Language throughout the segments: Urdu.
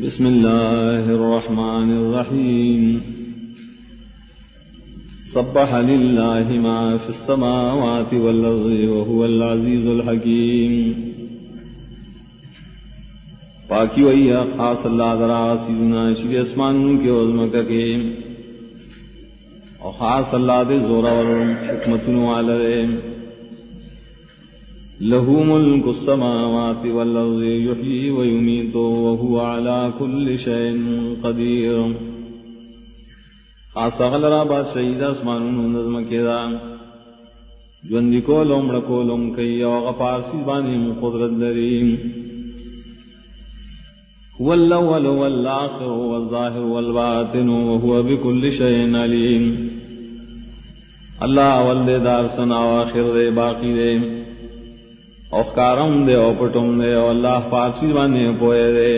بسم الله الرحمن الرحيم. صبح لله ما في السماوات والأرض وهو العزيز الحكيم. پاکی وئی خاص اللہ درا سیدنا شری اسمان کے عظمت کے. اور خاص اللہ دے زورا اور حکمت والے. له ملك السماوات والأرض، يحيي ويميت، وهو على كل شيء قدير. خاص غلرا بات شهيد اسمان نظم كذا جوندی کو لوم رکو لوم کئی، او غفار سیبانی قدرت دریم هو الاول والاخر والظاهر والباطن، وهو بكل شيء عليم اللہ اول دار، سنا واخر دے، باقی دے. اوخارم دے او پٹم دے او اللہ فارسی بانے پوئے دے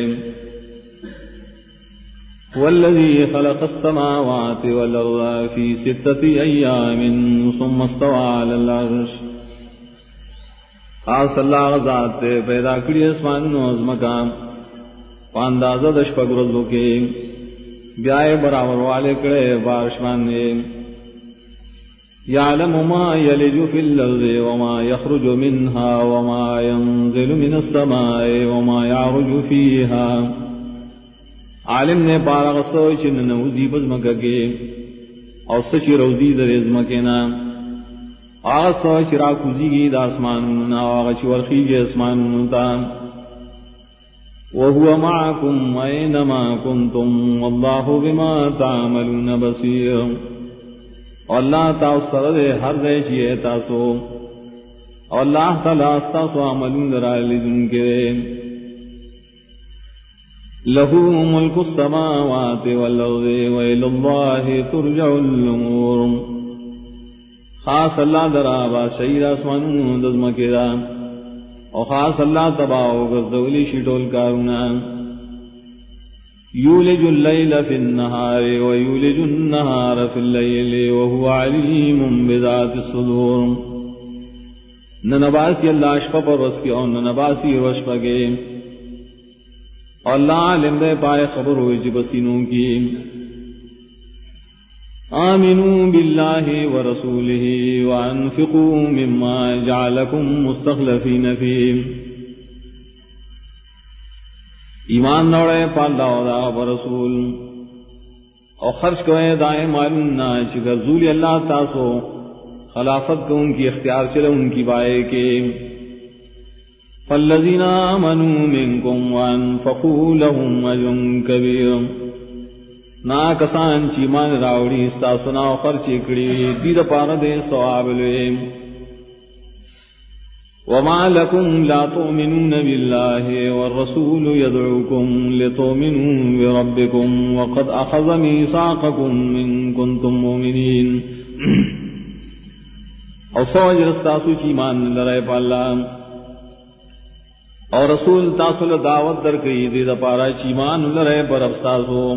والذي خلق السماوات والأرض في ستة أيام ثم استوى على العرش خاص اللہ غزات تے پیدا کری اسمان نوز مکان پاندازہ دشپگ رزو کے بیائے برابر والے کڑے بارشمان نے يعلم ما يلج في الأرض وما يخرج منها وما ينزل من السماء وما يعرج فيها. عالم نے پارا غصو چن نوزی بزمکا کے اور سچی روزی در ازمکینا آغا سو چرا کزی گی دا اسمانونا آغا چی چورخی جی اسمانونا وهو معكم أينما كنتم والله بما تعملون بصير اور اللہ تا سر ہر دے چیئے تاسو۔ اور اللہ تعالیٰ استاسو عملون درا لدن کے۔ لہو ملک السماوات والارض ویل اللہ ترجع الامور۔ خاص اللہ درا با شہید آسمان دزم دا اور خاص اللہ تباہ گزولی شٹول کارونا۔ يولج الليل في النهار ويولج النهار في الليل وهو عليم بذات الصدور. ننباسی اللہ اشپا پر رس کی اور ننباسی روش پگے اور اللہ علم دے پائے خبر ہوئی جی بسینوں کی. آمنوا بالله ورسوله وانفقوا مما جعلكم مستخلفين فيه ایمان نوڑے پالا دا برسول اور خرچ کوئے دائیں معلوم نہ زولی اللہ تاسو خلافت کو ان کی اختیار چلے، ان کی بائے کے۔ فالذین آمنوا منکم وانفقوا لهم اجن کبیر نا کسان چیمان راوڑی ساسنا خرچ اکڑی دید پاردے سواب لویم وما لكم لا تؤمنون بالله والرسول يدعوكم لتؤمنوا بربكم وقد أخذ ميثاقكم من كنتم مؤمنين. او سوج رستاسو چیمان لرائے پالا اور رسول تاسو دعوت در کئی دی دا پارا چیمان لرائے پر افستاسو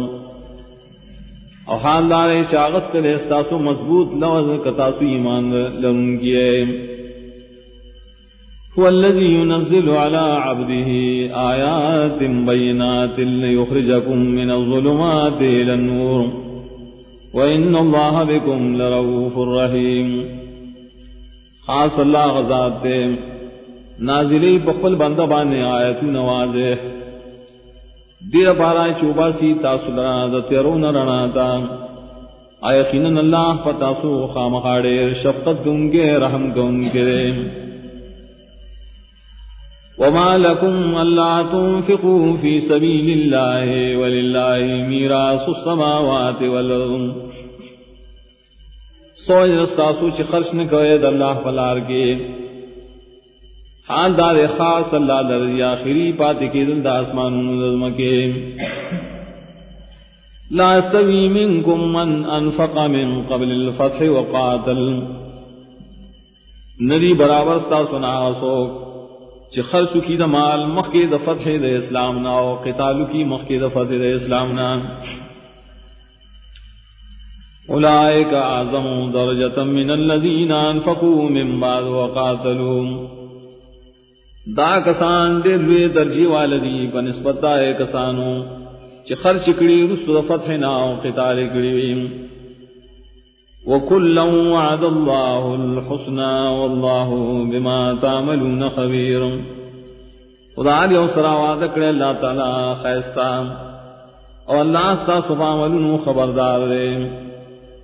او حال دارے چاغس کلے استاسو مضبوط لوز کتاسو ایمان لرن کیے هو الذي ينزل على عبده آيات بينات ليخرجكم من الظلمات إلى النور. وإن الله بكم لرؤوف رحيم. خاص اللہ غزات تے نازلی بخل بندہ بانے آیتو نوازے. دیر پارا چوبا سی تاسو لرا دا تیرون رنا تا. آیقینن اللہ پتاسو خامخاڑے شفقت گنگے رحم گنگے. وما لكم ألا تنفقوا في سبيل الله ولله ميراث السماوات والأرض. سوچ رستاسو چی خرچ نکوئے دا اللہ فلار کے. حال دار خاص اللہ در آخری پاتے کے دل دا آسمان نظم کے. لا استوی منکم من انفق من قبل الفتح وقاتل. ندی برابر ستا سنا سوک چ خرچ کی د مال مخکی د فتح د اسلام نا او قتال کی مخکی د فتح د اسلام نا. اولئک اعظم درجه من الذين انفقوا من بعد وقاتلوا دا کسان دے لوی درجی والدی بنسبت دا کسانو چی خرچ کری رسو فتحنا و قتال کری وكلا وعد الله الحسنى والله بما تعملون خبير. خدا علی او سرا وعدہ کرے اللہ تعالی خیستا اور اللہ سا سفا خبردار دے.